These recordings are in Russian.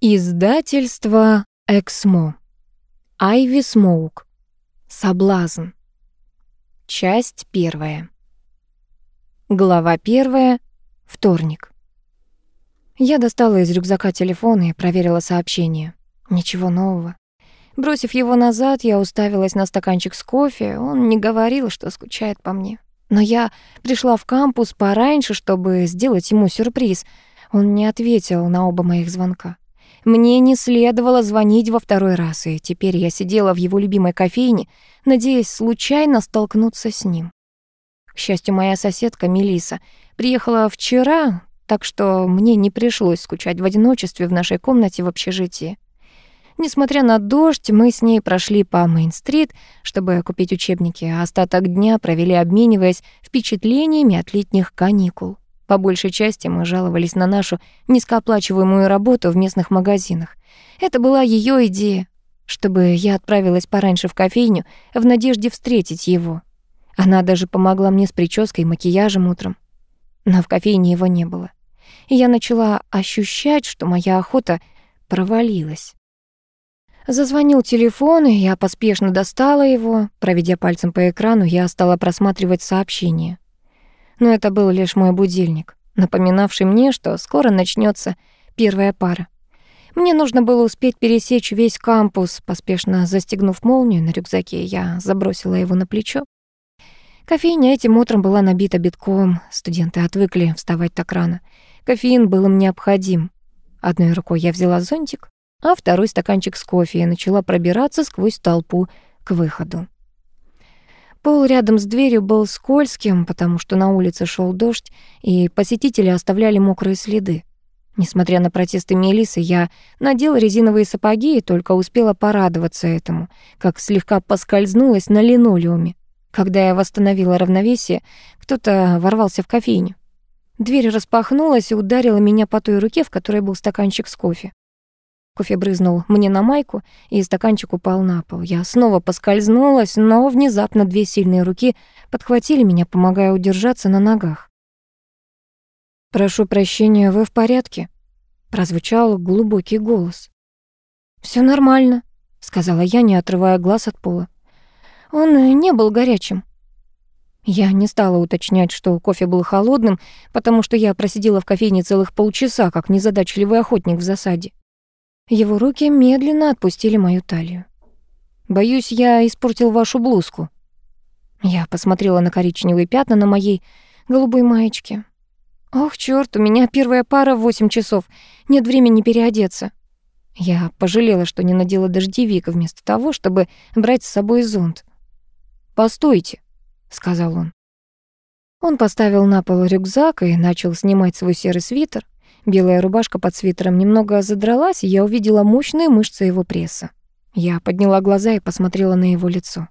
Издательство «Эксмо». Айви Смоук. Соблазн. Часть первая. Глава первая. Вторник. Я достала из рюкзака телефон и проверила сообщение. Ничего нового. Бросив его назад, я уставилась на стаканчик с кофе. Он не говорил, что скучает по мне. Но я пришла в кампус пораньше, чтобы сделать ему сюрприз. Он не ответил на оба моих звонка. Мне не следовало звонить во второй раз, и теперь я сидела в его любимой кофейне, надеясь случайно столкнуться с ним. К счастью, моя соседка Мелиса приехала вчера, так что мне не пришлось скучать в одиночестве в нашей комнате в общежитии. Несмотря на дождь, мы с ней прошли по Мейн-стрит, чтобы купить учебники, а остаток дня провели, обмениваясь впечатлениями от летних каникул. По большей части мы жаловались на нашу низкооплачиваемую работу в местных магазинах. Это была ее идея, чтобы я отправилась пораньше в кофейню в надежде встретить его. Она даже помогла мне с прической и макияжем утром. Но в кофейне его не было. И я начала ощущать, что моя охота провалилась. Зазвонил телефон, и я поспешно достала его. Проведя пальцем по экрану, я стала просматривать сообщения но это был лишь мой будильник, напоминавший мне, что скоро начнется первая пара. Мне нужно было успеть пересечь весь кампус. Поспешно застегнув молнию на рюкзаке, я забросила его на плечо. Кофейня этим утром была набита битком. Студенты отвыкли вставать так рано. Кофеин был им необходим. Одной рукой я взяла зонтик, а второй стаканчик с кофе и начала пробираться сквозь толпу к выходу. Пол рядом с дверью был скользким, потому что на улице шел дождь, и посетители оставляли мокрые следы. Несмотря на протесты Мелисы, я надела резиновые сапоги и только успела порадоваться этому, как слегка поскользнулась на линолеуме. Когда я восстановила равновесие, кто-то ворвался в кофейню. Дверь распахнулась и ударила меня по той руке, в которой был стаканчик с кофе. Кофе брызнул мне на майку, и стаканчик упал на пол. Я снова поскользнулась, но внезапно две сильные руки подхватили меня, помогая удержаться на ногах. «Прошу прощения, вы в порядке?» — прозвучал глубокий голос. Все нормально», — сказала я, не отрывая глаз от пола. «Он не был горячим». Я не стала уточнять, что кофе был холодным, потому что я просидела в кофейне целых полчаса, как незадачливый охотник в засаде. Его руки медленно отпустили мою талию. «Боюсь, я испортил вашу блузку». Я посмотрела на коричневые пятна на моей голубой маечке. «Ох, чёрт, у меня первая пара в восемь часов. Нет времени переодеться». Я пожалела, что не надела дождевик вместо того, чтобы брать с собой зонт. «Постойте», — сказал он. Он поставил на пол рюкзак и начал снимать свой серый свитер. Белая рубашка под свитером немного задралась, и я увидела мощные мышцы его пресса. Я подняла глаза и посмотрела на его лицо.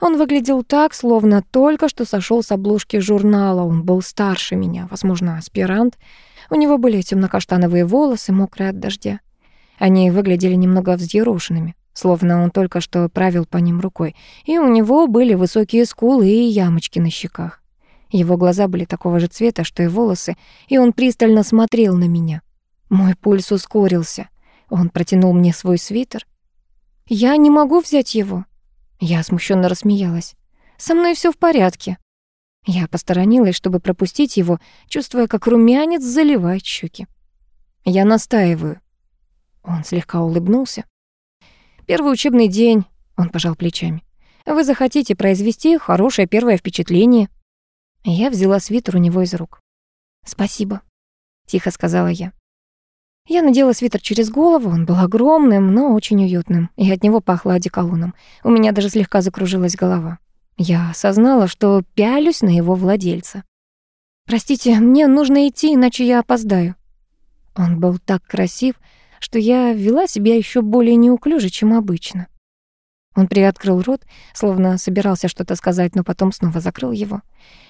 Он выглядел так, словно только что сошел с обложки журнала. Он был старше меня, возможно, аспирант. У него были темно-каштановые волосы, мокрые от дождя. Они выглядели немного взъерошенными, словно он только что правил по ним рукой. И у него были высокие скулы и ямочки на щеках. Его глаза были такого же цвета, что и волосы, и он пристально смотрел на меня. Мой пульс ускорился. Он протянул мне свой свитер. «Я не могу взять его». Я смущенно рассмеялась. «Со мной все в порядке». Я посторонилась, чтобы пропустить его, чувствуя, как румянец заливает щеки. «Я настаиваю». Он слегка улыбнулся. «Первый учебный день», — он пожал плечами. «Вы захотите произвести хорошее первое впечатление». Я взяла свитер у него из рук. «Спасибо», — тихо сказала я. Я надела свитер через голову, он был огромным, но очень уютным, и от него пахло одеколоном. У меня даже слегка закружилась голова. Я осознала, что пялюсь на его владельца. «Простите, мне нужно идти, иначе я опоздаю». Он был так красив, что я вела себя еще более неуклюже, чем обычно. Он приоткрыл рот, словно собирался что-то сказать, но потом снова закрыл его.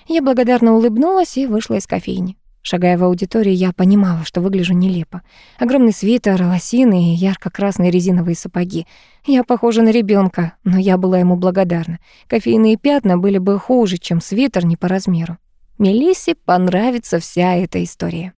Я благодарно улыбнулась и вышла из кофейни. Шагая в аудитории, я понимала, что выгляжу нелепо. Огромный свитер, лосины и ярко-красные резиновые сапоги. Я похожа на ребенка, но я была ему благодарна. Кофейные пятна были бы хуже, чем свитер не по размеру. Мелиссе понравится вся эта история.